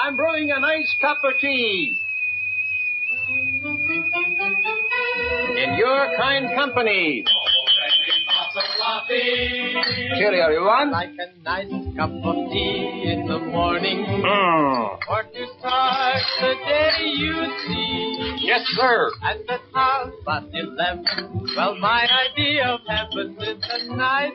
I'm brewing a nice cup of tea. In your kind company. Cheerio, everyone. Like a nice cup of tea in the morning. Mm. Or to start the day you see. Yes, sir. At the half past eleven. Well, my idea of heaven is a nice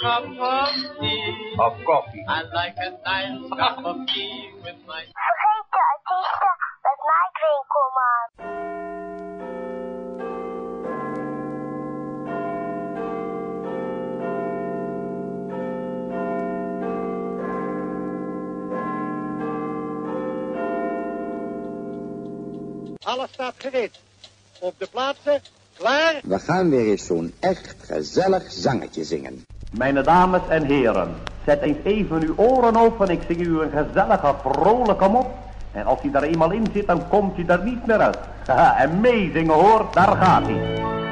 cup of tea. Of coffee. I like a nice cup of tea with my Vergeten artiesten met Mike Winkelman. Alles staat gereed. Op de plaatsen, klaar. We gaan weer eens zo'n echt gezellig zangetje zingen. Mijn dames en heren, zet eens even uw oren open. Ik zing u een gezellige, vrolijke mop. En als hij daar eenmaal in zit, dan komt hij er niet meer uit. Haha, en meezingen hoor, daar gaat hij.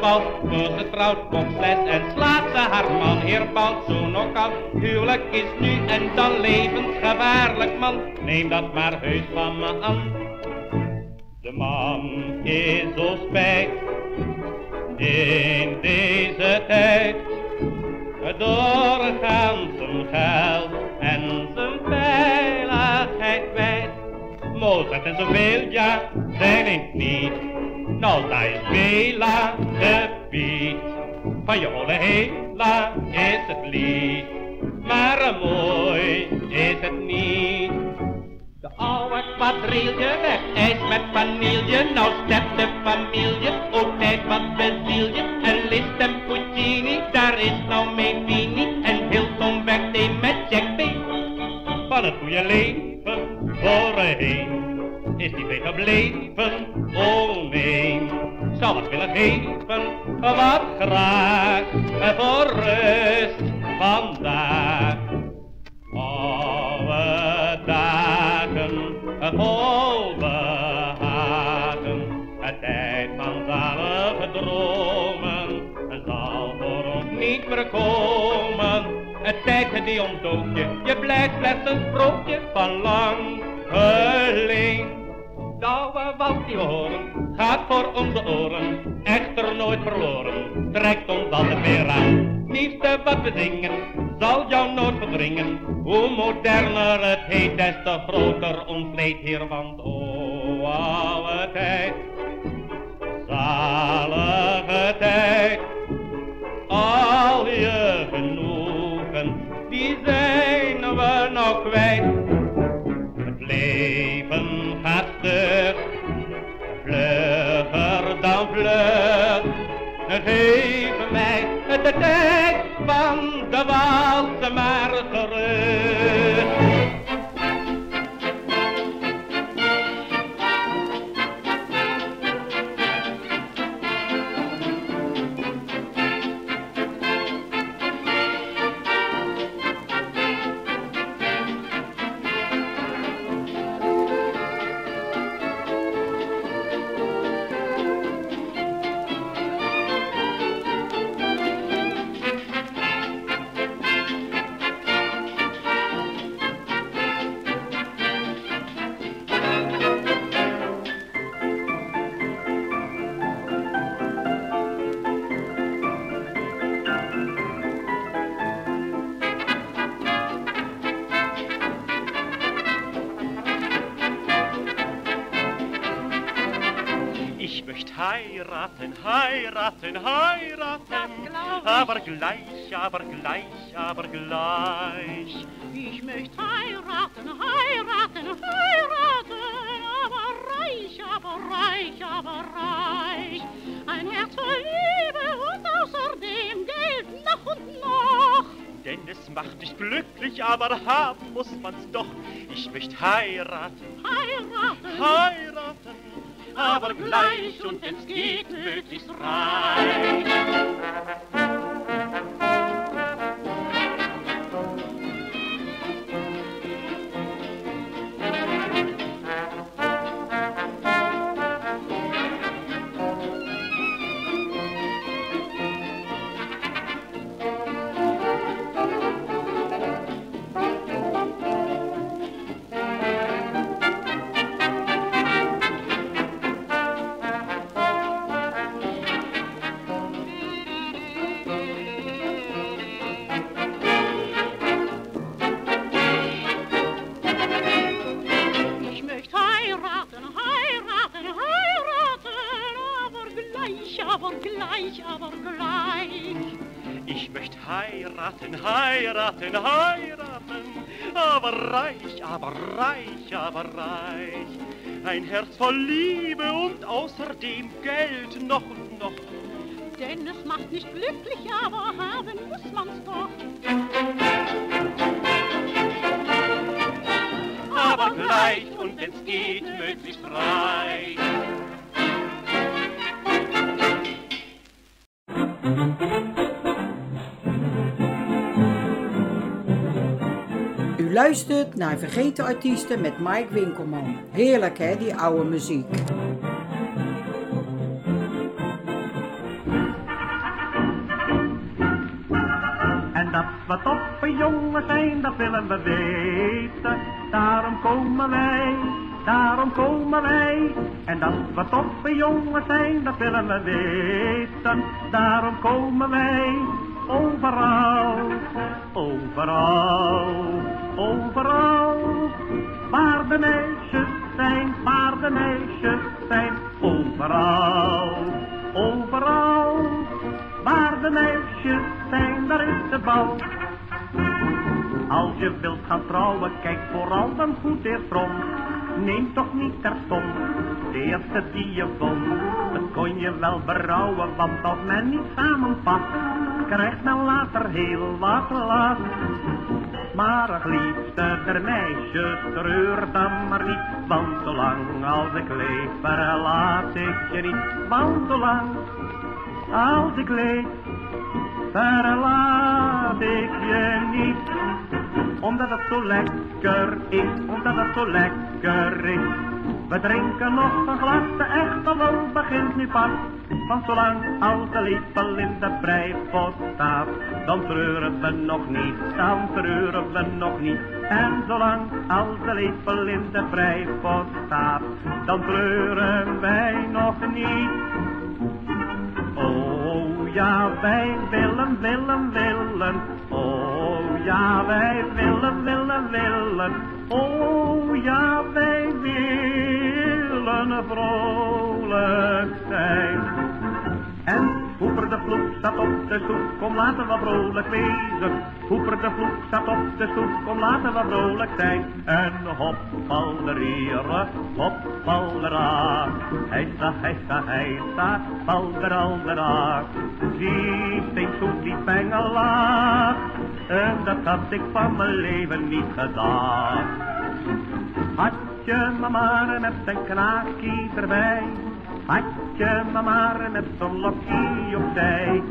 Voor getrouwd komt en slaat ze haar man heerbouwt zo al. Huwelijk is nu en dan levensgevaarlijk man. Neem dat maar heus van me aan. De man is zo spijt hela is het lied. Maar mooi is het niet. De oude quadrille weg, ijs met vanille. Nou stemt de familie, ook tijd wat beziel je. En Liszt en Puccini, daar is nou mijn Vini. En Hilton werkt met Jack. Van het goede leven voorheen is die weer gebleven. Oh nee, zou het willen geven, wat graag te groter ons leed hier, want o oude tijd, zalige tijd, al je genoegen, die zijn we nog kwijt. Het leven gaat stuk, vlugger dan vlug. Geef mij de tijd van de Waalse maar terug. heirat heiraten, heiraten, aber reich, aber reich, aber reich. Ein Herz voll Liebe und außerdem Geld noch und noch. Denn es macht nicht glücklich, aber haben muss man's doch. Naar Vergeten Artiesten met Mike Winkelman. Heerlijk hè, die oude muziek. En dat we toffe jongens zijn, dat willen we weten. Daarom komen wij, daarom komen wij. En dat we toffe jongens zijn, dat willen we weten. Daarom komen wij overal, overal, overal. Waar de meisjes zijn, waar de meisjes zijn, overal, overal. Waar de meisjes zijn, daar is de bal. Als je wilt gaan trouwen, kijk vooral dan goed eerst rond. Neem toch niet terstond de eerste die je vond. Dat kon je wel berouwen, want als men niet samenpast, krijgt men later heel wat last. Maar liefste der meisjes, treur dan maar niet, want zolang als ik leef, verlaat ik je niet. Want zolang als ik leef, verlaat ik je niet. Omdat het zo lekker is, omdat het zo lekker is. We drinken nog een glas, de echte lol begint nu pas. Want zolang als de lepel in de breipot staat, dan treuren we nog niet, dan treuren we nog niet. En zolang als de lepel in de breipot staat, dan treuren wij nog niet. Oh ja, wij willen, willen, willen. Oh ja, wij willen, willen, willen. Oh ja, wij willen vrolijk zijn. Over de vloek staat op de stoep, kom laten we vrolijk wezen. Hoeper de vloek staat op de stoep, kom laten we vrolijk zijn. En hop, balderieren, hop, baldera. Heisa, heisa, heisa, balderaldera. Zie, sting zoet die pengelaar. En dat had ik van mijn leven niet gedaan. Had je me met een knaakje erbij. Had je me maar met zo'n lokje opzij.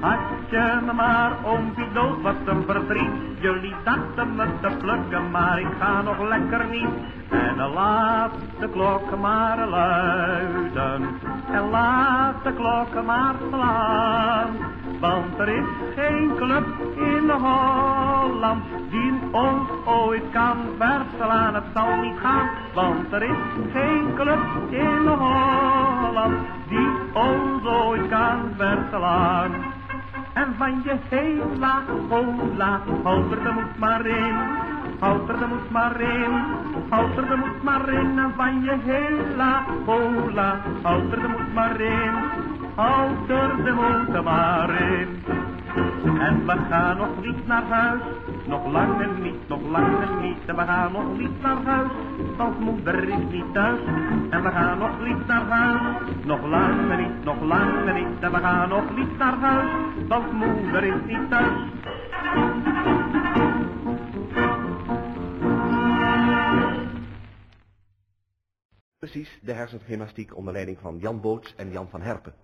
Had je me maar oompie dood, wat een verdriet. Jullie dachten me te plukken, maar ik ga nog lekker niet. En laat de klokken maar luiden. En laat de klokken maar slaan. Want er is geen club in Holland die ons ooit kan verslaan. Het zal niet gaan, want er is geen club in Holland die ons ooit kan verslaan. En van je hela hola, houd er de moed maar in. Houd er de moed maar in, houd er de moed maar in. En van je hela hola, houd er de moed maar in. Houd er de moed maar in. En we gaan nog niet naar huis, nog lang en niet, nog lang en niet. En we gaan nog niet naar huis, want moeder is niet thuis. En we gaan nog niet naar huis, nog lang en niet, nog lang en niet. En we gaan nog niet naar huis, want moeder is niet thuis. Precies, de hersengymnastiek onder leiding van Jan Boots en Jan van Herpen.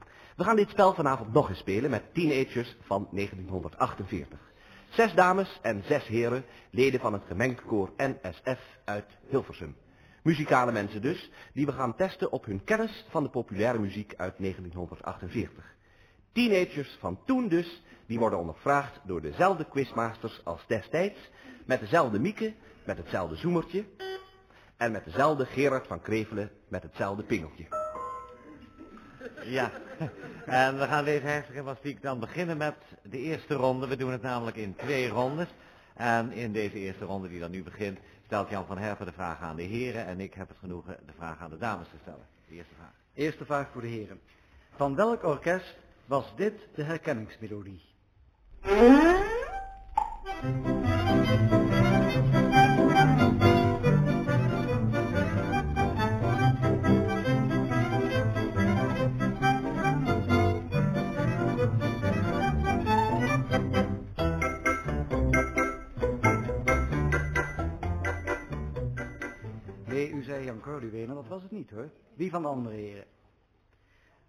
We gaan dit spel vanavond nog eens spelen met teenagers van 1948. Zes dames en zes heren, leden van het gemengd koor NSF uit Hilversum. Muzikale mensen dus, die we gaan testen op hun kennis van de populaire muziek uit 1948. Teenagers van toen dus, die worden ondervraagd door dezelfde quizmasters als destijds, met dezelfde Mieke, met hetzelfde zoemertje en met dezelfde Gerard van Krevelen met hetzelfde pingeltje. Ja, en we gaan deze hersengymnastiek dan beginnen met de eerste ronde. We doen het namelijk in twee rondes. En in deze eerste ronde die dan nu begint, stelt Jan van Herpen de vraag aan de heren en ik heb het genoegen de vraag aan de dames te stellen. De eerste vraag. Eerste vraag voor de heren. Van welk orkest was dit de herkenningsmelodie? Was het niet hoor. Wie van de andere heren?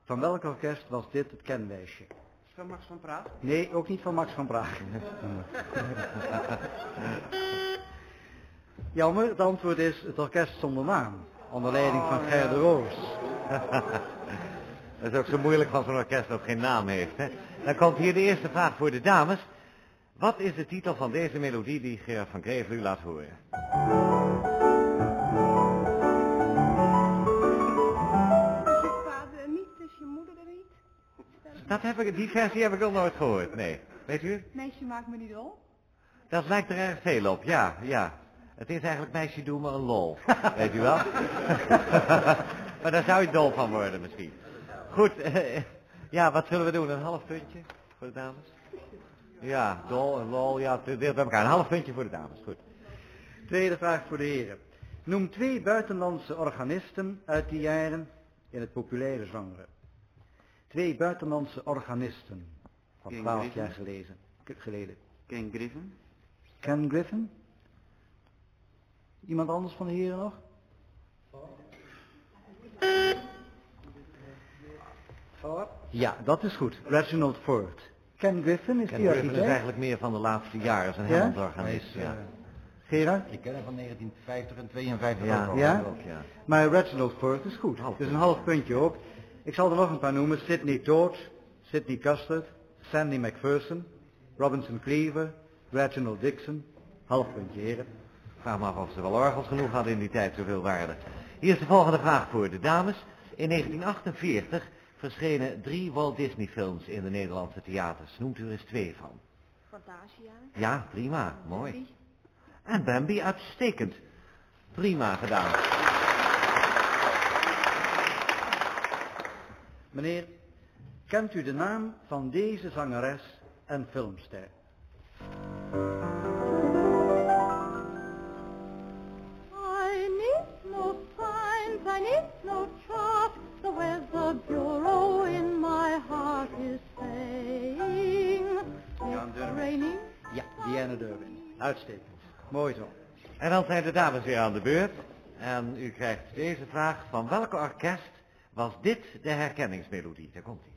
Van welk orkest was dit het kenwijsje? Van Max van Praag? Nee, ook niet van Max van Praag. Jammer, het antwoord is het orkest zonder naam. Onder leiding van Ger de Roos. Dat is ook zo moeilijk van zo'n orkest dat geen naam heeft. Hè? Dan komt hier de eerste vraag voor de dames. Wat is de titel van deze melodie die Gerard van Krevel u laat horen? Dat heb ik, die versie heb ik nog nooit gehoord, nee. Weet u? Meisje maakt me niet rol. Dat lijkt er erg veel op, ja, ja. Het is eigenlijk meisje doe me een lol, weet u wel? maar daar zou je dol van worden misschien. Goed, eh, ja, wat zullen we doen? Een half puntje voor de dames? Ja, dol en lol, ja, het deelt bij elkaar. Een half puntje voor de dames, goed. Tweede vraag voor de heren. Noem twee buitenlandse organisten uit die jaren in het populaire genre. Twee buitenlandse organisten van Ken twaalf Griffin? jaar gelezen, geleden. Ken Griffin? Ken Griffin? Iemand anders van de heren nog? Ja, dat is goed. Reginald Ford. Ken Griffin is Ken die Griffin is eigenlijk meer van de laatste jaren, een Ja? Is, ja. eh, Gerard? Ik ken hem van 1950 en 52 Ja, ook al. Ja? ook, ja. Maar Reginald Ford is goed. Dus een half puntje ook. Ik zal er nog een paar noemen. Sidney Todd, Sidney Custard, Sandy McPherson, Robinson Cleaver, Reginald Dixon. Half puntje, heren. Vraag me af of ze wel orgels genoeg hadden in die tijd, zoveel waren. Hier is de volgende vraag voor de dames. In 1948 verschenen drie Walt Disney films in de Nederlandse theaters. Noemt u er eens twee van. Fantasia. Ja, prima, mooi. En Bambi, uitstekend. Prima gedaan. Meneer, kent u de naam van deze zangeres en filmster? I need no signs, I need no chart. The weather bureau in my heart is saying it's raining. Ja, Diana Durbin. Uitstekend. Mooi zo. En dan zijn de dames weer aan de beurt. En u krijgt deze vraag. Van welke orkest was dit de herkenningsmelodie? Daar komt ie.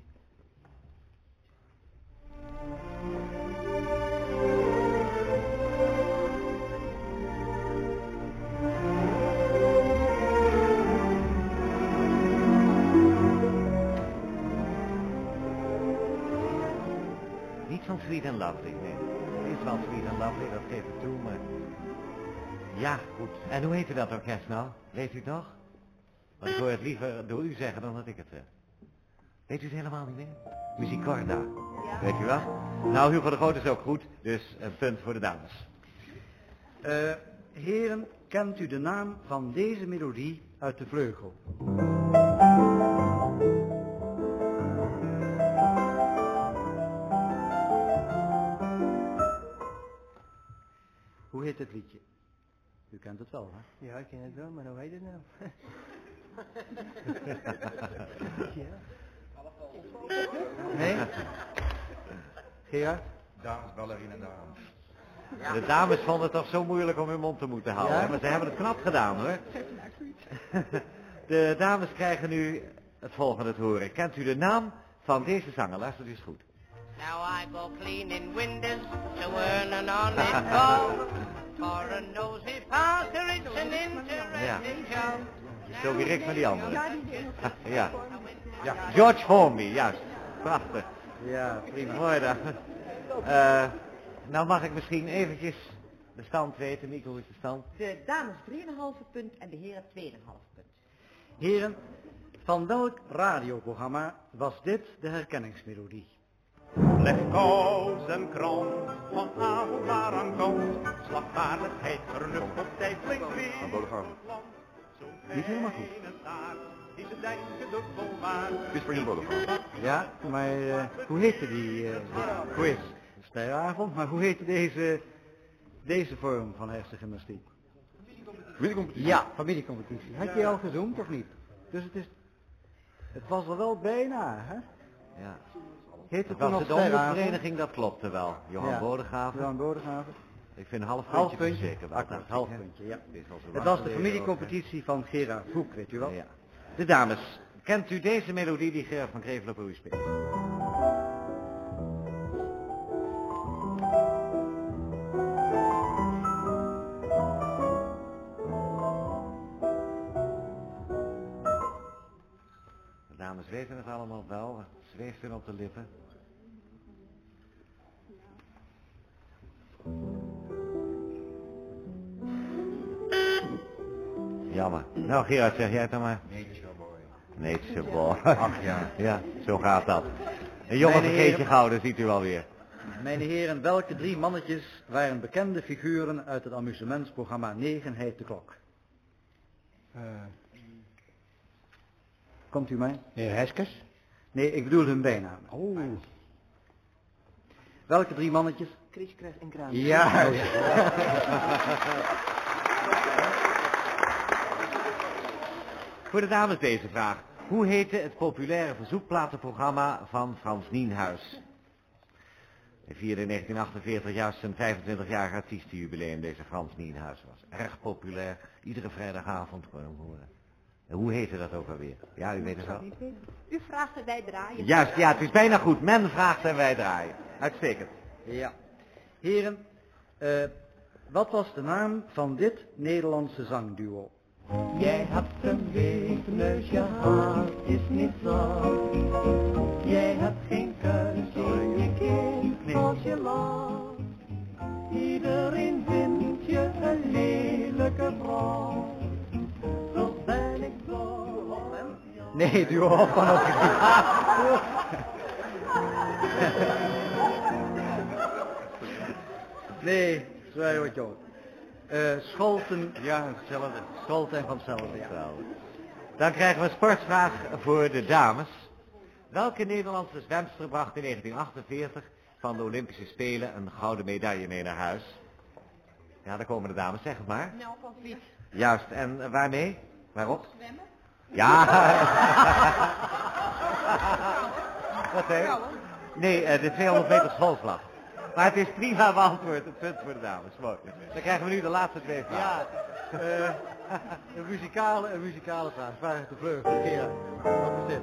Niet van Sweet and Lovely, nee. Het is wel Sweet and Lovely, dat geef ik toe, maar... Ja, goed. En hoe heette dat orkest nou? Weet u nog? Want ik hoor het liever door u zeggen dan dat ik het zeg. Weet u het helemaal niet meer? Musicorda. Weet u wel? Nou, Hugo de Groot is ook goed, dus een punt voor de dames. Eh, heren, kent u de naam van deze melodie uit de vleugel? Hoe heet het liedje? U kent het wel, hè? Ja, ik ken het wel, maar hoe heet het nou? Nee? Gerard? Dames, ballerina, dames. De dames vonden het toch zo moeilijk om hun mond te moeten houden, Ja? maar ze hebben het knap gedaan hoor. De dames krijgen nu het volgende te horen. Kent u de naam van deze zanger? Luistert u eens goed. Now I go cleaning windows to earn an honest. For a nosy it's an interesting job. Zo ik met die andere. Ja, Ja. ja. George Formby, juist. Prachtig. Ja, prima. Mooi dan. Eh, nou mag ik misschien eventjes de stand weten. Nico, hoe is de stand? De dames 3,5 punt en de heren 2,5 punt. Heren, van welk radioprogramma was dit de herkenningsmelodie? Leg kous en krant van avond naar aan kant. Slagvaardigheid, vernuft op tijd, flink weer. Niet helemaal goed. Je Ja, maar eh, hoe heette die eh, quiz? Sterrenavond, maar hoe heette deze, deze vorm van hersengymnastiek? Familiecompetitie? Ja, familiecompetitie. Had je al gezoomd of niet? Dus het is, het was er wel bijna, hè? Ja. Heette Het toen was nog de omroepvereniging, dat klopte wel. Johan Ja. Bodegraven. Johan Bodegraven. Ik vind een half Half puntje zeker wel. Akkoord, half puntje, ja. Het was de familiecompetitie van Gerard Hoek, weet u wel? Ja. De dames, kent u deze melodie die Gerard van Krevelen voor u speelt? De dames weten het allemaal wel, het zweeft hun op de lippen. Jammer. Nou Gerard, zeg jij het dan maar. Nature boy. Nature boy. Ach ja. Ja, zo gaat dat. Een jongen vergeet je heren- dat ziet u alweer. Mijn heren, welke drie mannetjes waren bekende figuren uit het amusementsprogramma 9 heet de klok? Komt u mij? Meneer Heskes? Nee, ik bedoel hun bijnaam. Oh. Welke drie mannetjes? Krieskruis en Kraan. Ja. Voor de dames deze vraag. Hoe heette het populaire verzoekplatenprogramma van Frans Nienhuis? Hij vierde in 1948 juist zijn 25-jarig artiestenjubileum. Deze Frans Nienhuis was erg populair. Iedere vrijdagavond kon je hem horen. En hoe heette dat ook alweer? Ja, u weet het wel. U vraagt en wij draaien. Juist, ja, het is bijna goed. Men vraagt en wij draaien. Uitstekend. Ja. Heren, eh, wat was de naam van dit Nederlandse zangduo? Jij hebt een weefneus, je haar is niet zo. Jij hebt geen keus in je kind als je lacht. Iedereen vindt je een lelijke vrouw. Zo ben ik zo op Nee, duo van ook Nee, zwaar wat joh. Eh Scholten. Ja, hetzelfde. Scholten en van hetzelfde, ja. Dan krijgen we een sportvraag voor de dames. Welke Nederlandse zwemster bracht in 1948 van de Olympische Spelen een gouden medaille mee naar huis? Ja, daar komen de dames, zeg het maar. Nou, van Vliet. Juist, en eh, waarmee? Waarop? Zwemmen? Ja. Wat? Nee, eh, de 200 meter schoolslag. Maar het is prima beantwoord, het punt voor de dames. Mooi. Dan krijgen we nu de laatste twee vragen. Ja, eh, een muzikale, een muzikale vraag. Vraag de vleugel. Gerard, wat is dit?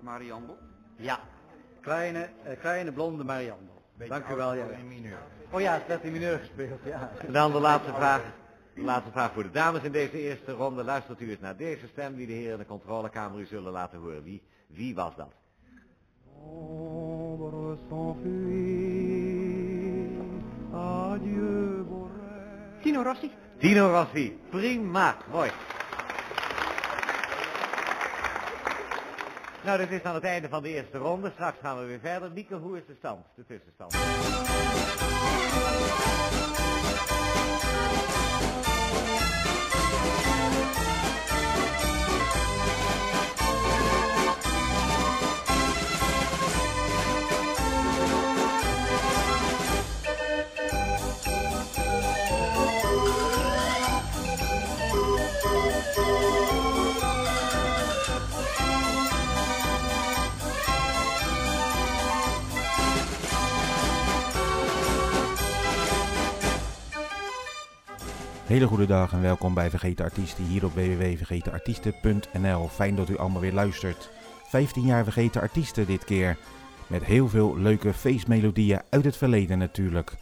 Mariandel. Ja. Kleine, eh, kleine blonde Marianne. Dank u wel, ja. Oh ja, het werd in mineur gespeeld, ja. En dan de laatste vraag. De laatste vraag voor de dames in deze eerste ronde. Luistert u eens naar deze stem die de heren in de controlekamer u zullen laten horen. Wie, wie was dat? Tino Rossi. Tino Rossi. Prima. Mooi. Nou, dit is aan het einde van de eerste ronde. Straks gaan we weer verder. Mieke, hoe is de stand? De tussenstand. Hele goede dag en welkom bij Vergeten Artiesten hier op www.vergetenartiesten.nl. Fijn dat u allemaal weer luistert. 15 jaar Vergeten Artiesten dit keer. Met heel veel leuke feestmelodieën uit het verleden natuurlijk.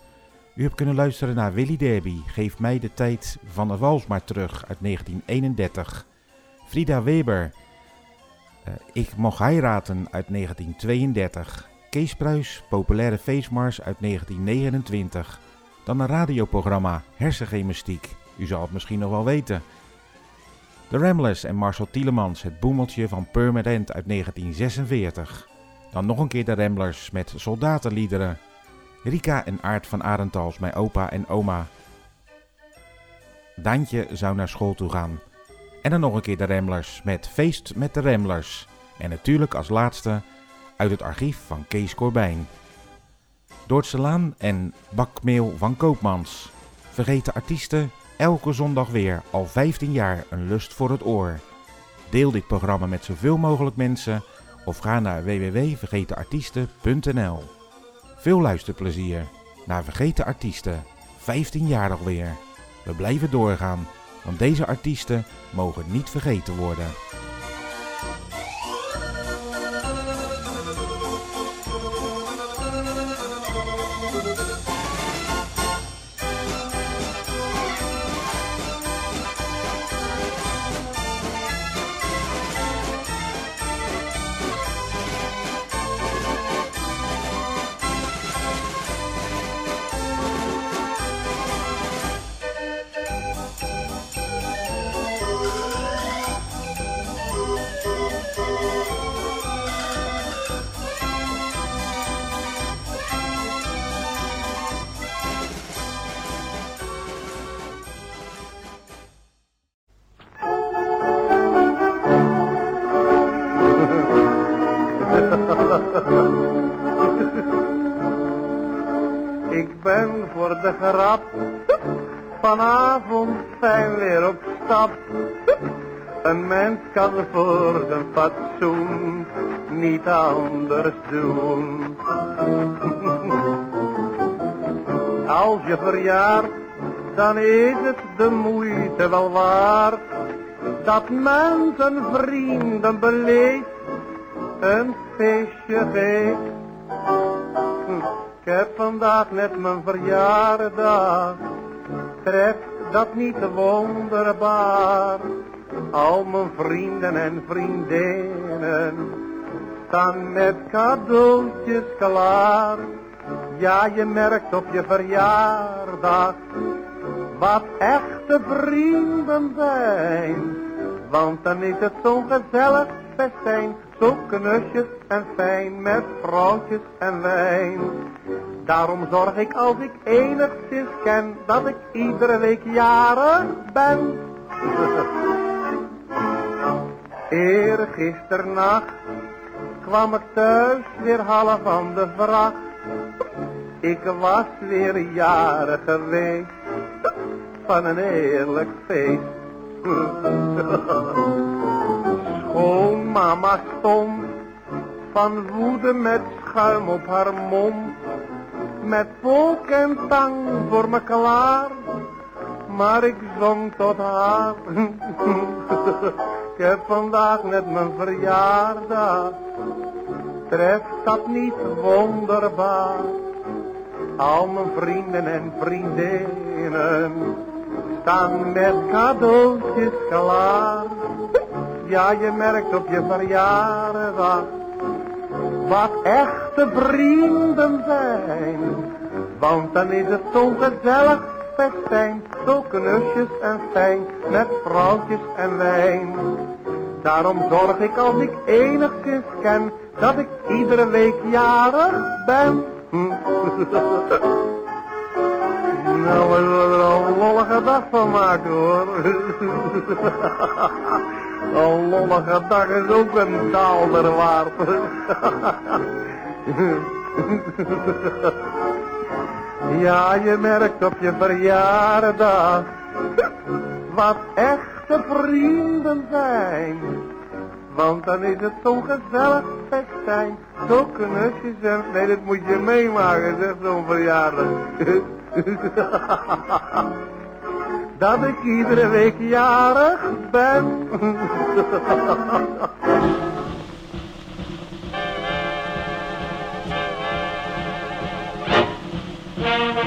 U hebt kunnen luisteren naar Willy Derby, Geef mij de tijd van de wals maar terug uit 1931. Frida Weber, eh, Ik mocht heiraten uit 1932. Kees Pruis, Populaire Feestmars uit 1929. Dan een radioprogramma, Hersengymnastiek. U zal het misschien nog wel weten. De Ramblers en Marcel Tielemans, het boemeltje van Permanent uit 1946. Dan nog een keer de Ramblers met soldatenliederen. Rika en Aart van Arentals, mijn opa en oma. Daantje zou naar school toe gaan. En dan nog een keer de Ramblers met Feest met de Ramblers. En natuurlijk als laatste uit het archief van Kees Corbijn. Doortse Laan en Bakmeel van Koopmans. Vergeten artiesten, elke zondag weer, al 15 jaar een lust voor het oor. Deel dit programma met zoveel mogelijk mensen of ga naar www.vergetenartiesten.nl. Veel luisterplezier naar Vergeten Artiesten, 15 jaar alweer. We blijven doorgaan, want deze artiesten mogen niet vergeten worden. Grap vanavond zijn weer op stap. Een mens kan voor zijn fatsoen niet anders doen. Als je verjaart, dan is het de moeite wel waard. Dat men zijn vrienden beleeft, een feestje geeft. Ik heb vandaag net mijn verjaardag, treft dat niet wonderbaar? Al mijn vrienden en vriendinnen staan met cadeautjes klaar. Ja, je merkt op je verjaardag wat echte vrienden zijn. Want dan is het zo'n gezellig festijn, zo knusjes en fijn met vrouwtjes en wijn. Daarom zorg ik als ik enigszins ken dat ik iedere week jarig ben. Eergisternacht kwam ik thuis weer half aan de vracht. Ik was weer jarig geweest van een eerlijk feest. Schoonmama stond van woede met schuim op haar mond. Met volk en tang voor me klaar. Maar ik zong tot haar. ik heb vandaag net mijn verjaardag. Treft dat niet wonderbaar? Al mijn vrienden en vriendinnen staan met cadeautjes klaar. Ja, je merkt op je verjaardag wat echte vrienden zijn. Want dan is het zo'n gezellig festijn, zo knusjes en fijn, met vrouwtjes en wijn. Daarom zorg ik als ik enigszins ken, dat ik iedere week jarig ben. Nou, we zullen er een lollige dag van maken hoor. Een lollige dag is ook een daalder waard. Ja, je merkt op je verjaardag wat echte vrienden zijn. Want dan is het zo'n gezellig festijn. Zo knusjes en... Nee, dat moet je meemaken, zeg zo'n verjaardag. Dat ik iedere week jarig ben.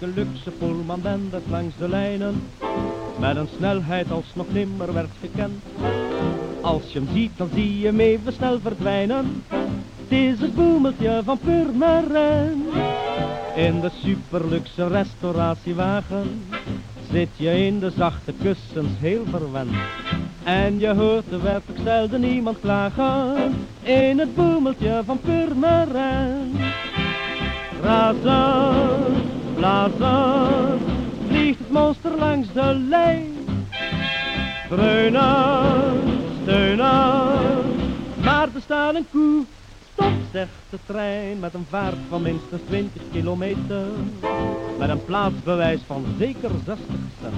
de luxe Pullman dendert langs de lijnen, met een snelheid als nog nimmer werd gekend. Als je hem ziet, dan zie je hem even snel verdwijnen. Het is het boemeltje van Purmerend. In de superluxe restauratiewagen zit je in de zachte kussens heel verwend. En je hoort er werkelijk zelden iemand klagen in het boemeltje van Purmerend. Razend, blazend, vliegt het monster langs de lijn. Dreunen, steunen, maar er staat een koe. Stop, zegt de trein met een vaart van minstens 20 kilometer. Met een plaatsbewijs van zeker 60 cent.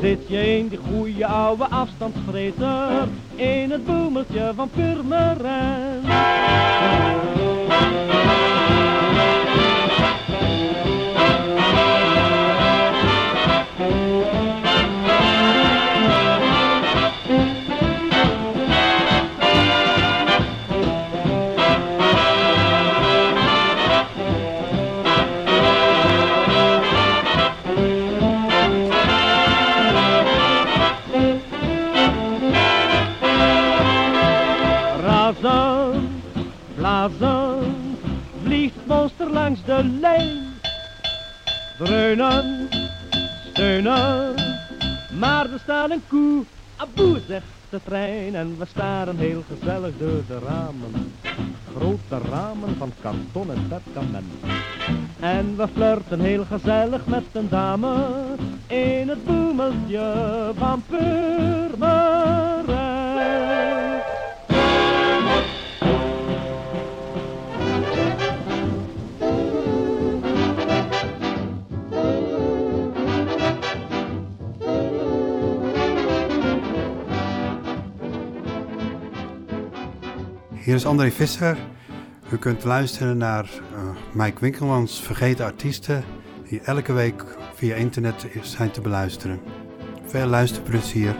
Zit je in die goede oude afstandsvreter, in het boemeltje van Purmerend. Langs de lijn. Dreunen, steunen, maar er staat een koe. Aboe, zegt de trein en we staren heel gezellig door de ramen. Grote ramen van karton en perkament. En we flirten heel gezellig met een dame in het boemeltje van Purmerend. Hier is André Visser. U kunt luisteren naar uh, Mike Winkelmans Vergeten Artiesten, die elke week via internet zijn te beluisteren. Veel luisterplezier.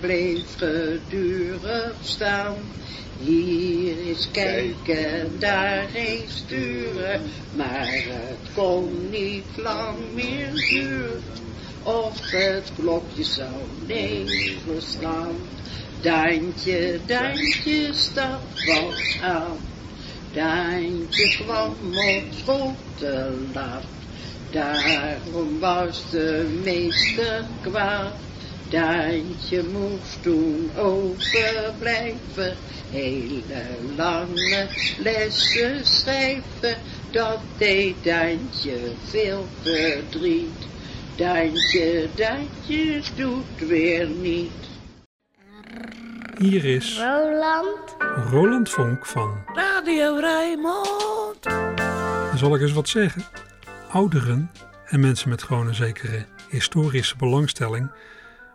Bleef gedurig staan. Hier is kijken, daar eens sturen. Maar het kon niet lang meer duren. Of het klokje zou negen slaan. Daantje, Daantje, stap wat aan. Daantje kwam op school te laat. Daarom was de meester kwaad. Daantje moest toen overblijven. Hele lange lessen schrijven. Dat deed Daantje veel verdriet. Daantje, Daantje doet weer niet. Hier is Roland. Roland Vonk van. Radio Rijnmond. Zal ik eens wat zeggen? Ouderen en mensen met gewoon een zekere historische belangstelling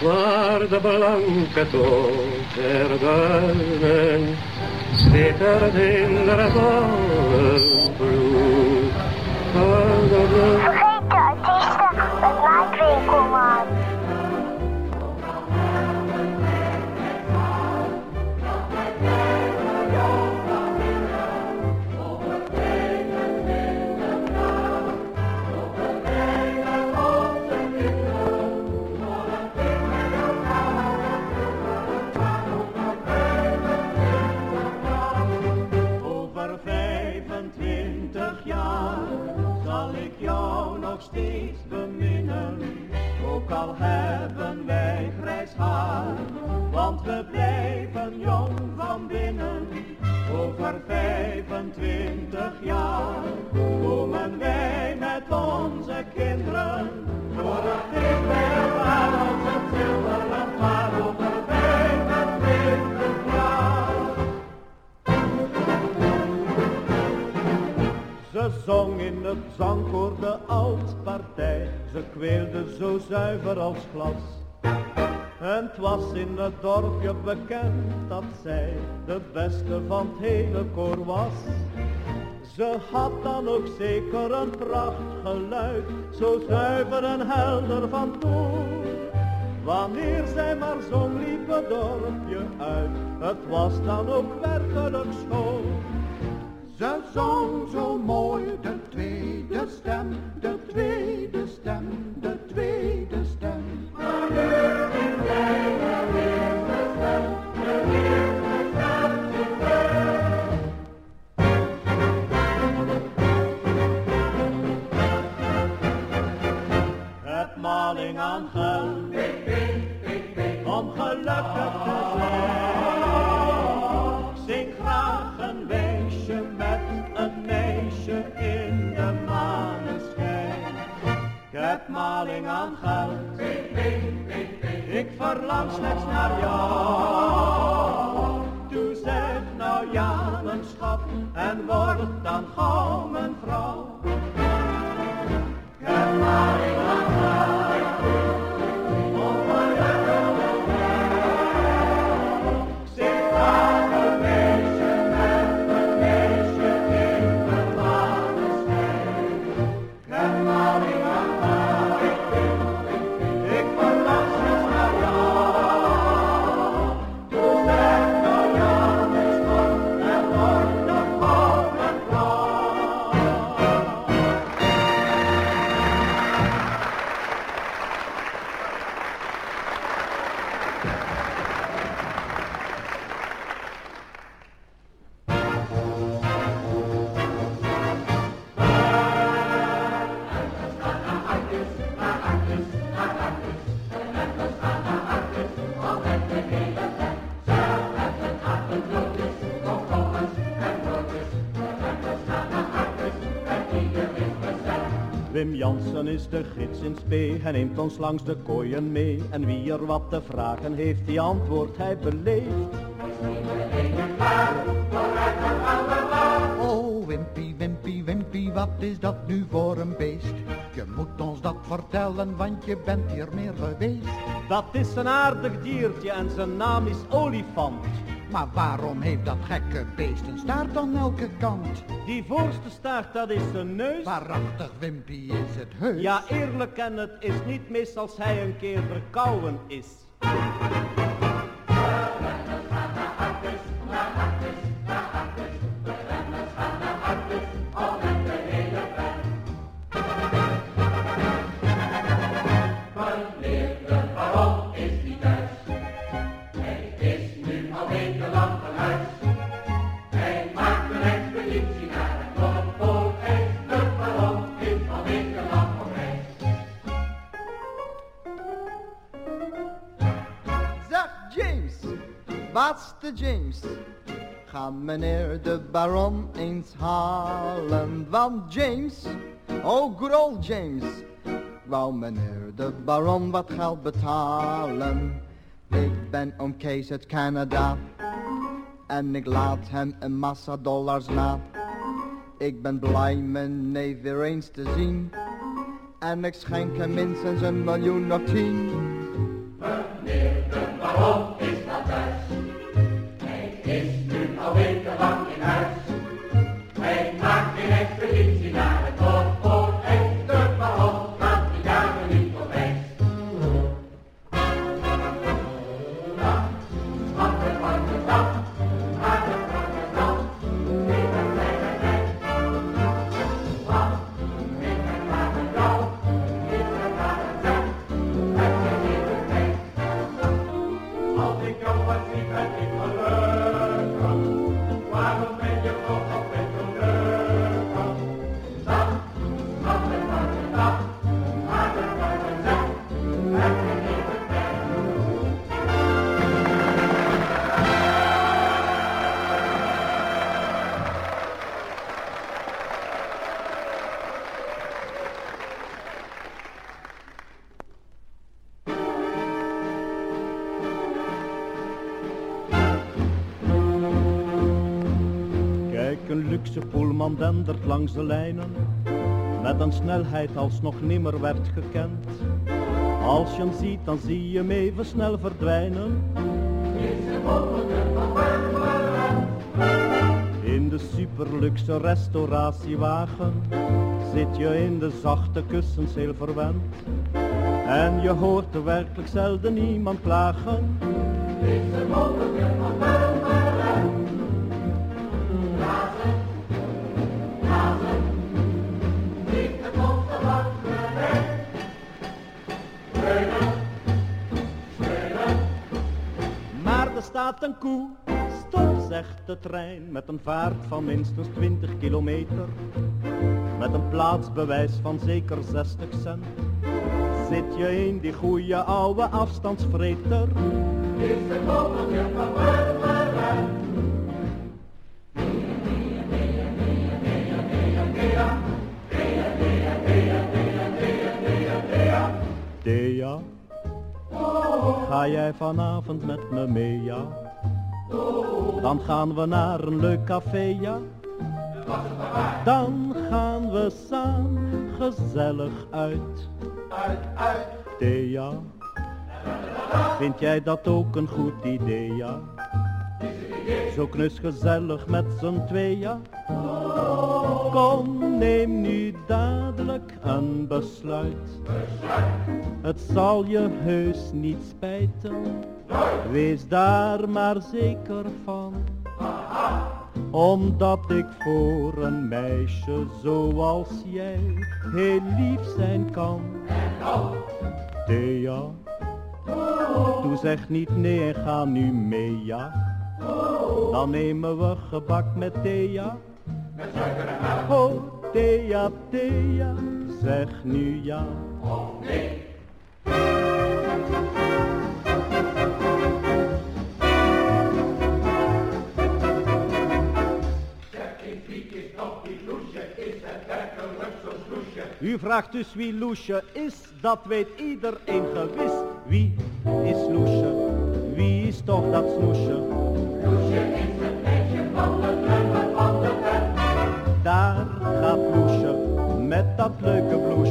Guarda blanca der duinen, schittert in de zon blu. Vergeet de artiesten met Mike Winkelman. Over we blijven jong van binnen. Over 25 jaar komen wij met onze kinderen voor het dichtbij waar ons het zilveren maar over 25 jaar. Ze zong in het zangkoor de oudpartij, ze kweelde zo zuiver als glas. En het was in het dorpje bekend dat zij de beste van het hele koor was. Ze had dan ook zeker een prachtgeluid, zo zuiver en helder van toon. Wanneer zij maar zong liep het dorpje uit, het was dan ook werkelijk schoon. Ze zong zo mooi de tweede stem, de maling aan geld, om gelukkig te zijn. Zing graag een wijsje met een meisje in de maneschijn. Ik heb maling aan geld, ik verlang slechts naar jou. Toe zeg nou ja en word dan gauw mijn vrouw. Ik heb maling Wim Jansen is de gids in spe, hij neemt ons langs de kooien mee. En wie er wat te vragen heeft, die antwoordt hij beleefd. Oh, Wimpy, Wimpy, Wimpy, wat is dat nu voor een beest? Je moet ons dat vertellen, want je bent hier meer geweest. Dat is een aardig diertje en zijn naam is Olifant. Maar waarom heeft dat gekke beest een staart aan elke kant? Die voorste staart, dat is zijn neus. Waarachtig, Wimpy, is het heus. Ja, eerlijk en het is niet mis als hij een keer verkouden is. James. Ga meneer de baron eens halen, want James, oh good old James, wou meneer de baron wat geld betalen. Ik ben oom Kees uit Canada en ik laat hem een massa dollars na. Ik ben blij mijn neef weer eens te zien en ik schenk hem minstens een miljoen of tien. Meneer de baron. Hij is nu al wekenlang in huis. Langs de lijnen, met een snelheid als nog nimmer werd gekend. Als je hem ziet, dan zie je hem even snel verdwijnen. In de superluxe restauratiewagen zit je in de zachte kussens heel verwend. En je hoort er werkelijk zelden iemand klagen. Staat een koe, stop zegt de trein met een vaart van minstens 20 kilometer. Met een plaatsbewijs van zeker 60 cent. Zit je in die goeie oude afstandsvreter? Is het ga jij vanavond met me mee, ja? Dan gaan we naar een leuk café, ja? Dan gaan we samen gezellig uit. Uit, uit. Thea, vind jij dat ook een goed idee, ja? Zo knus gezellig met z'n twee, ja? Kom, neem nu dadelijk een besluit. Het zal je heus niet spijten. Wees daar maar zeker van. Omdat ik voor een meisje zoals jij heel lief zijn kan. Thea, doe zeg niet nee en ga nu mee, ja. Dan nemen we gebak met Thea. Oh, Thea, Thea, zeg nu ja. U vraagt dus wie Loesje is, dat weet iedereen gewis. Wie is Loesje? Wie is toch dat snoesje? Met dat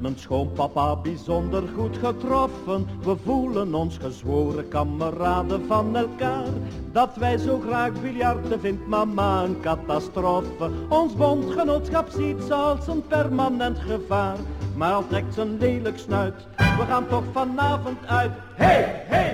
mijn schoonpapa bijzonder goed getroffen. We voelen ons gezworen kameraden van elkaar. Dat wij zo graag biljarten vindt mama een catastrofe. Ons bondgenootschap ziet ze als een permanent gevaar. Maar al trekt zijn lelijk snuit, we gaan toch vanavond uit. Hey, hey!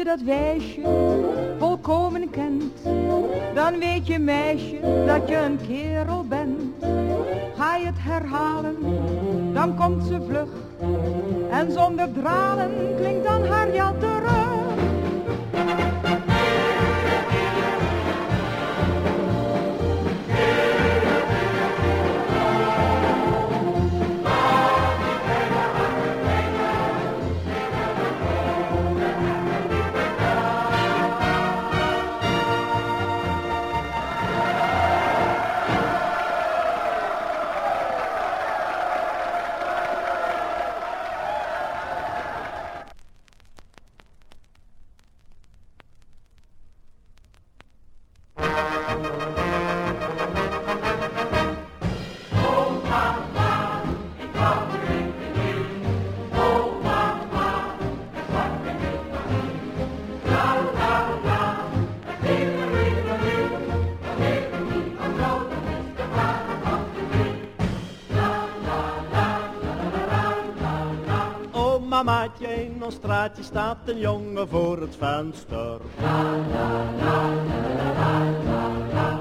Je dat wijsje volkomen kent, dan weet je meisje dat je een straatje staat een jongen voor het venster.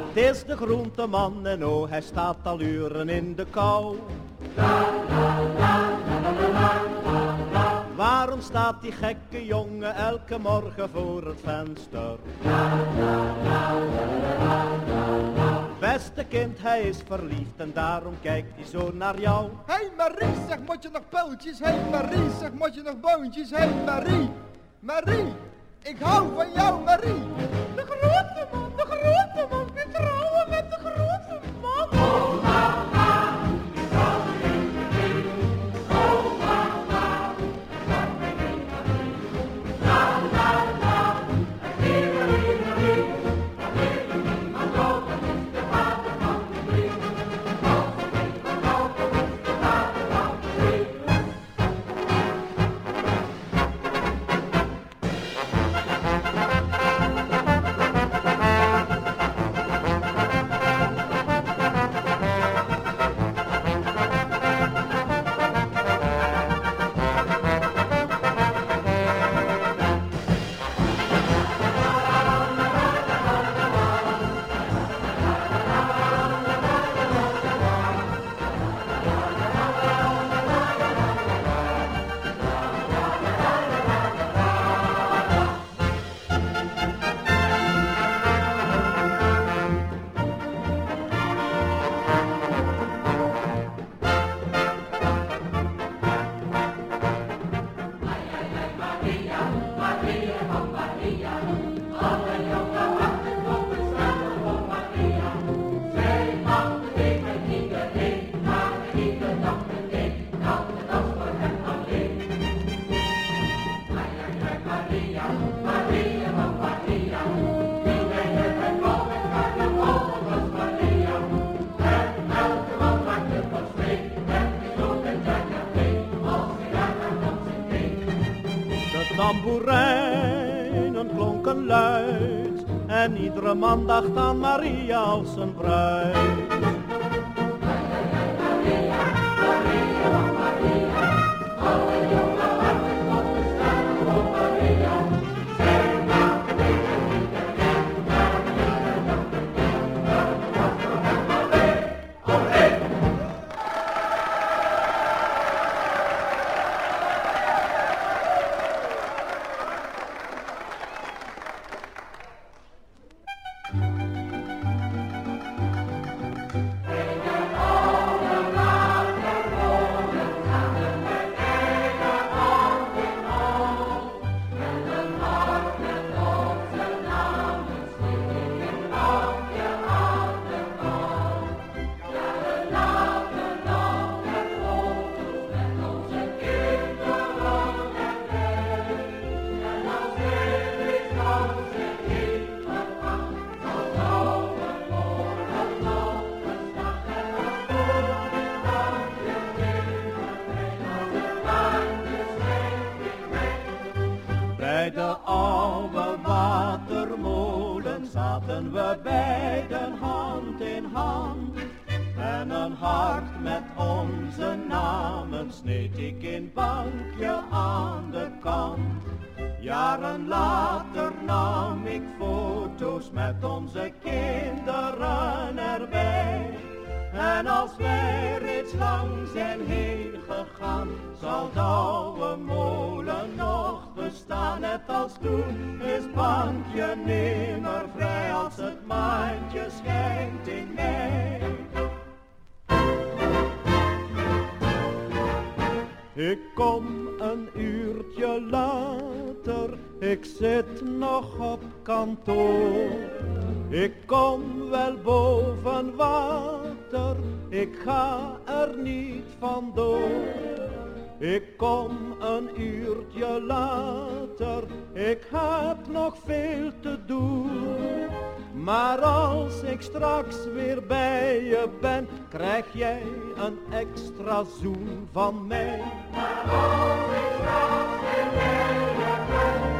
Het is de groenteman en oh, hij staat al uren in de kou. Waarom staat die gekke jongen elke morgen voor het venster? Beste kind, hij is verliefd en daarom kijkt hij zo naar jou. Hé hey Marie, zeg moet je nog pijltjes? Hé hey Marie, zeg moet je nog boontjes? Hé hey Marie, Marie, ik hou van jou Marie. Iedere man dacht aan Maria als zijn bruid. Ik kom een uurtje later, ik heb nog veel te doen. Maar als ik straks weer bij je ben, krijg jij een extra zoen van mij. Maar als ik straks weer bij je ben,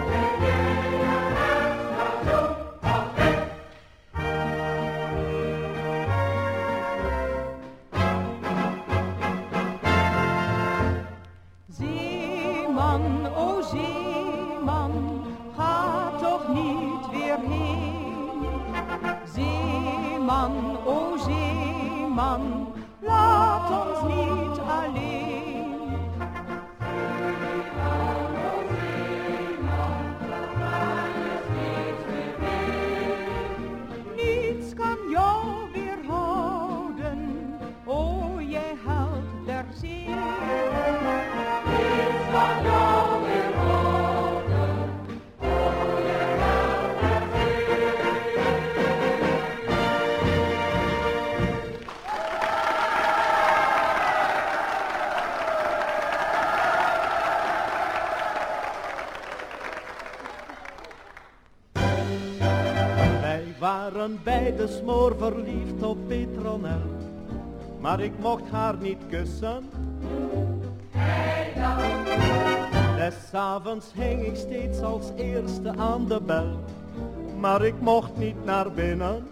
Zeeman, o zeeman, ga toch niet weer heen. Zeeman, o zeeman, laat ons beide smoor verliefd op Petronel, maar ik mocht haar niet kussen. Des avonds hing ik steeds als eerste aan de bel, maar ik mocht niet naar binnen.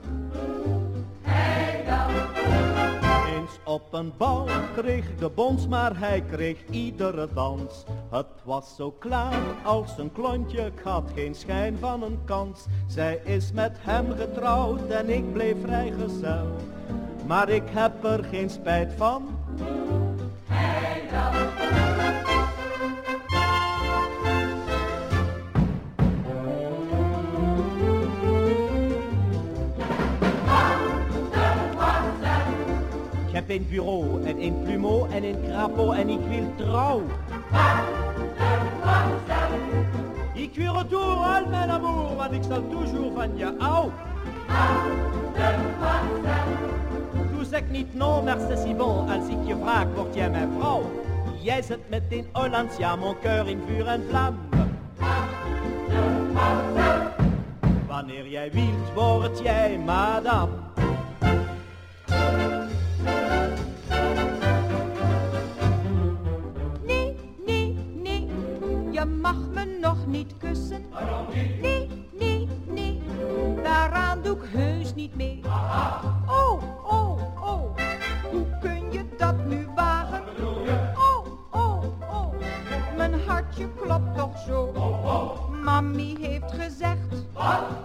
Op een bal kreeg de bons, maar hij kreeg iedere dans. Het was zo klaar als een klontje, ik had geen schijn van een kans. Zij is met hem getrouwd en ik bleef vrijgezel. Maar ik heb er geen spijt van. Ik heb een bureau en een plumeau en een crapaud en ik wil trouw. Ik wil retour al mijn amour, want ik zal toujours van je hou. Doe zeg niet non, c'est si bon, als ik je vraag, word jij mijn vrouw. Jij zit met een Hollands, ja, mon cœur in vuur en vlam. Wanneer jij wilt, word jij madame. Je mag me nog niet kussen. Nee, nee, nee, daaraan doe ik heus niet mee. Oh, oh, oh, hoe kun je dat nu wagen? Oh, oh, oh, mijn hartje klopt toch zo. Mami heeft gezegd,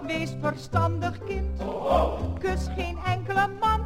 wees verstandig kind. Kus geen enkele man,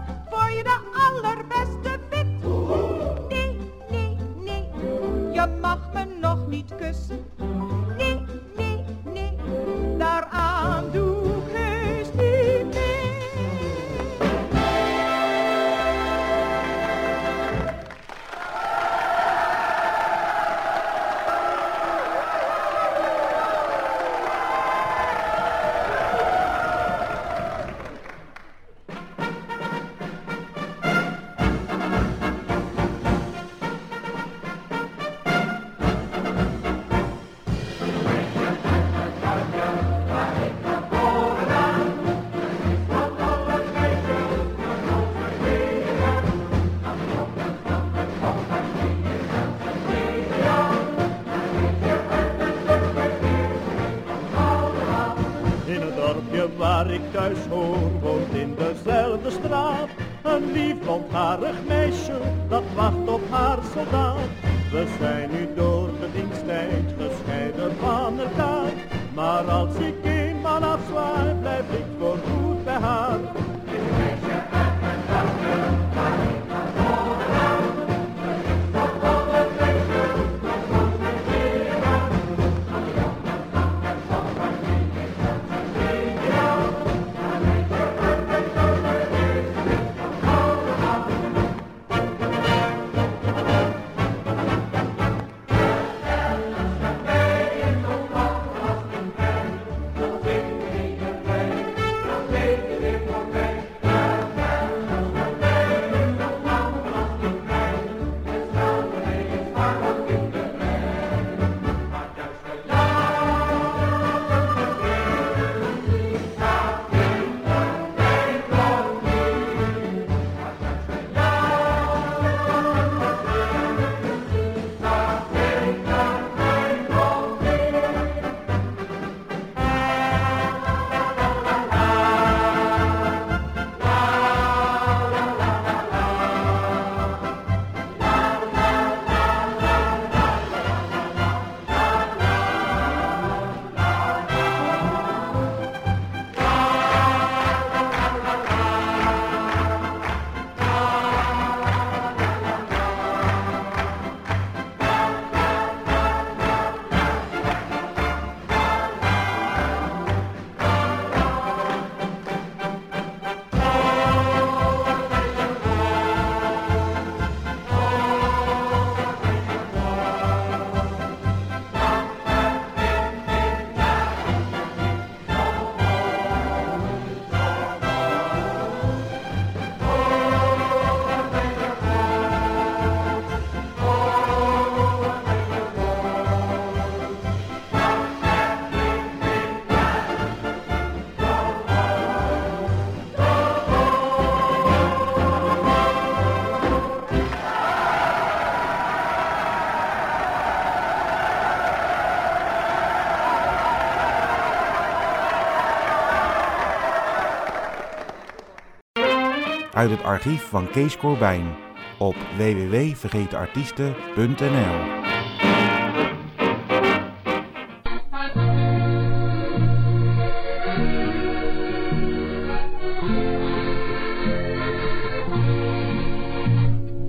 Uit het archief van Kees Corbijn op www.vergetenartiesten.nl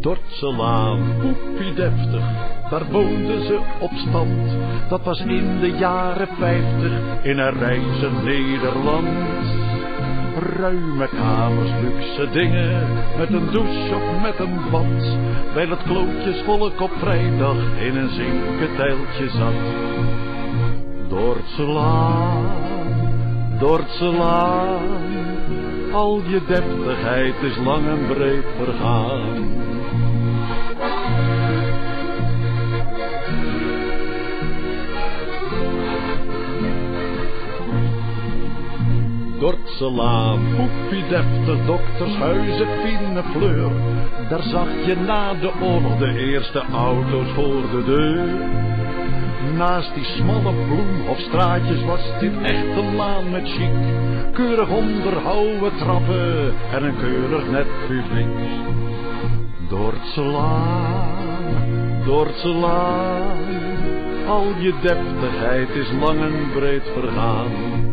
Dortselaan, poepie deftig, daar woonden ze op stand. Dat was in de jaren vijftig in een reizend Nederland. Ruime kamers, luxe dingen, met een douche of met een bad. Bij het klootjesvolk op vrijdag in een zinketeiltje zat. Dortselaan, Dortselaan, al je deftigheid is lang en breed vergaan. Dortselaan, poepie deftig, doktershuizen, fine fleur. Daar zag je na de oorlog de eerste auto's voor de deur. naast die smalle bloem of straatjes was dit echt een laan met chic. Keurig onderhouden trappen en een keurig net publiek. Dordtselaan, Dordtselaan, al je deftigheid is lang en breed vergaan.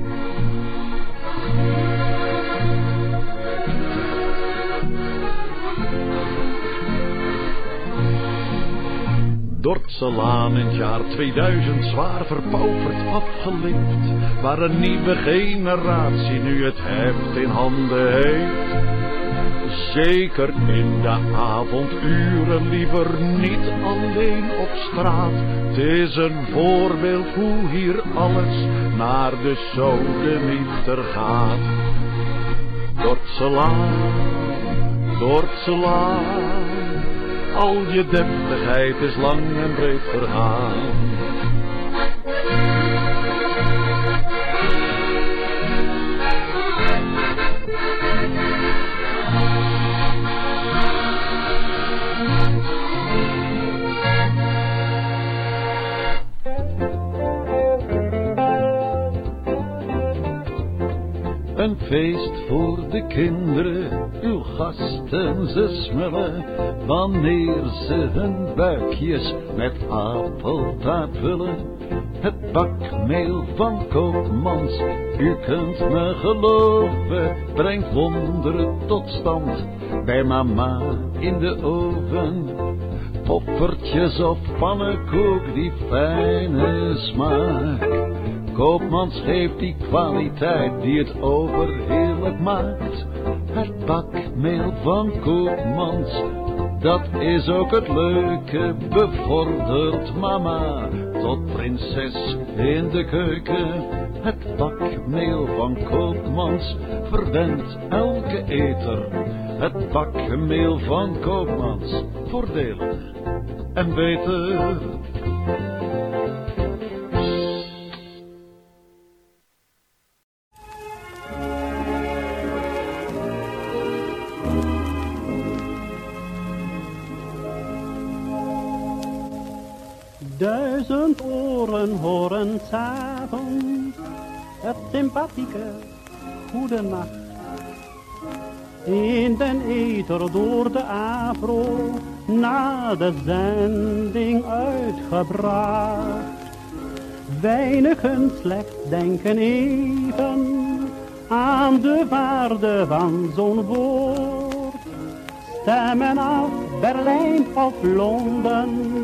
Dordtselaan in het jaar 2000 zwaar verpauperd afgelikt, waar een nieuwe generatie nu het heft in handen heeft. Zeker in de avonduren liever niet alleen op straat. Het is een voorbeeld hoe hier alles naar de sodemieter gaat. Dordtselaan, Dordtselaan, al je deftigheid is lang en breed vergaan. Een feest voor de kinderen, uw gasten ze smullen, wanneer ze hun buikjes met appeltaart vullen. Het bakmeel van Koopmans, u kunt me geloven, brengt wonderen tot stand bij mama in de oven. Poppertjes of pannenkoek, die fijne smaak. Koopmans geeft die kwaliteit die het overheerlijk maakt. Het bakmeel van Koopmans, dat is ook het leuke, bevordert mama tot prinses in de keuken. Het bakmeel van Koopmans verwendt elke eter. Het bakmeel van Koopmans, voordelig en beter. Het sympathieke goede nacht. In den ether door de afro na de zending uitgebracht. Weinigen slechts denken even aan de waarde van zo'n woord. Stemmen af Berlijn of Londen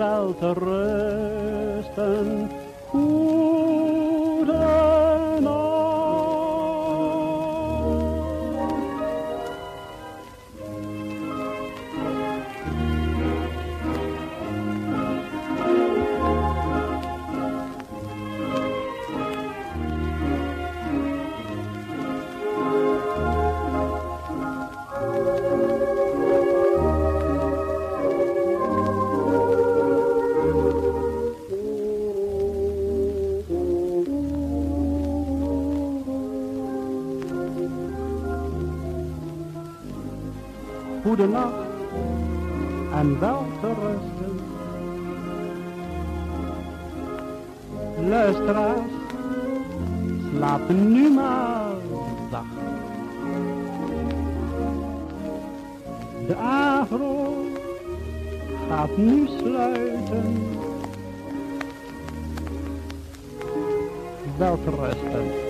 Wel te rusten, Goede nacht en wel te rusten. Luisteraars, slapen nu maar zacht. De agro gaat nu sluiten. Welterusten. U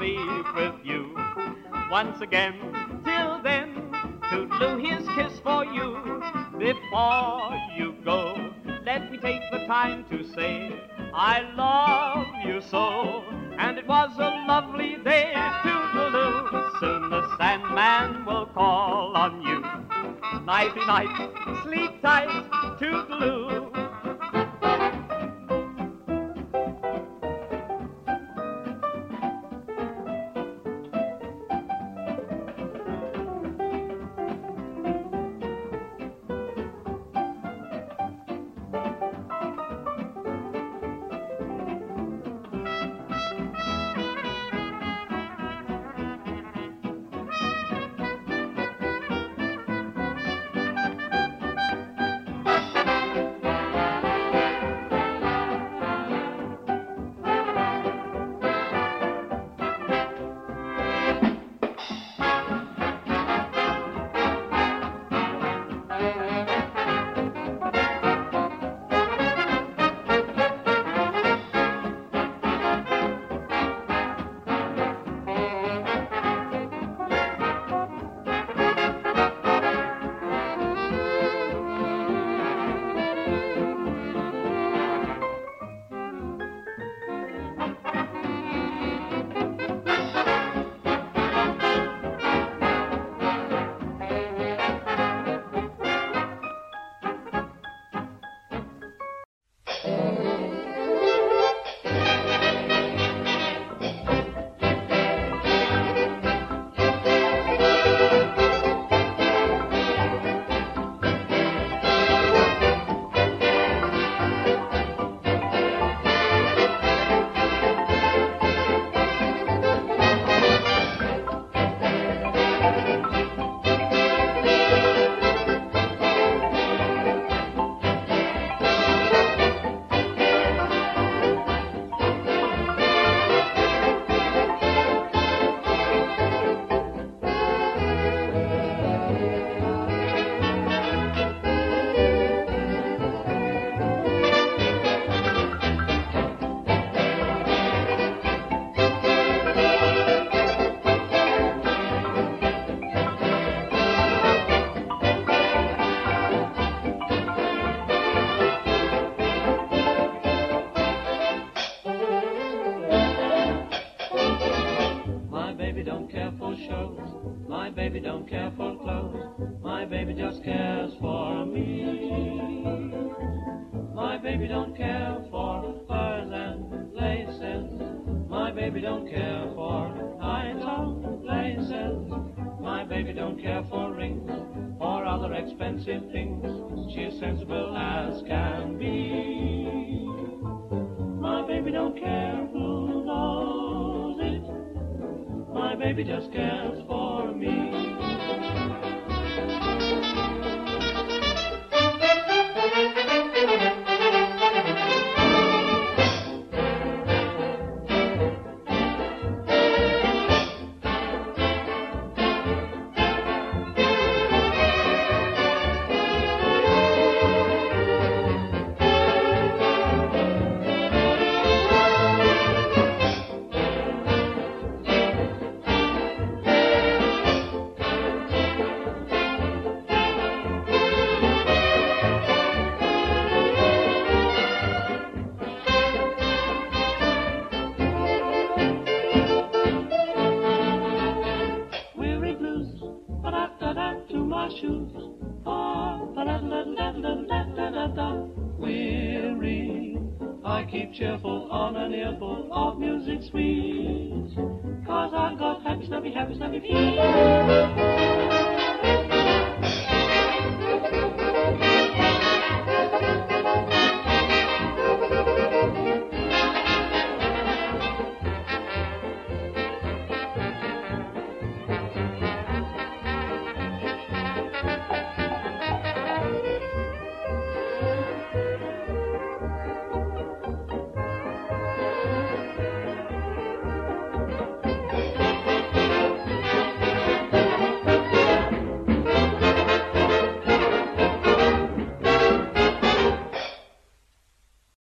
Be with you. Once again, till then, Toodaloo, here's kiss for you. Before you go, let me take the time to say I love you so. And it was a lovely day, Toodaloo. Soon the Sandman will call on you. Nighty night, sleep tight, Toodaloo. Shows. My baby don't care for clothes. My baby just cares for me. My baby don't care for furs and laces. My baby don't care for high top places. My baby don't care for rings or other expensive things. She's sensible as can baby just cares for me. snappy, snappy, snappy, happy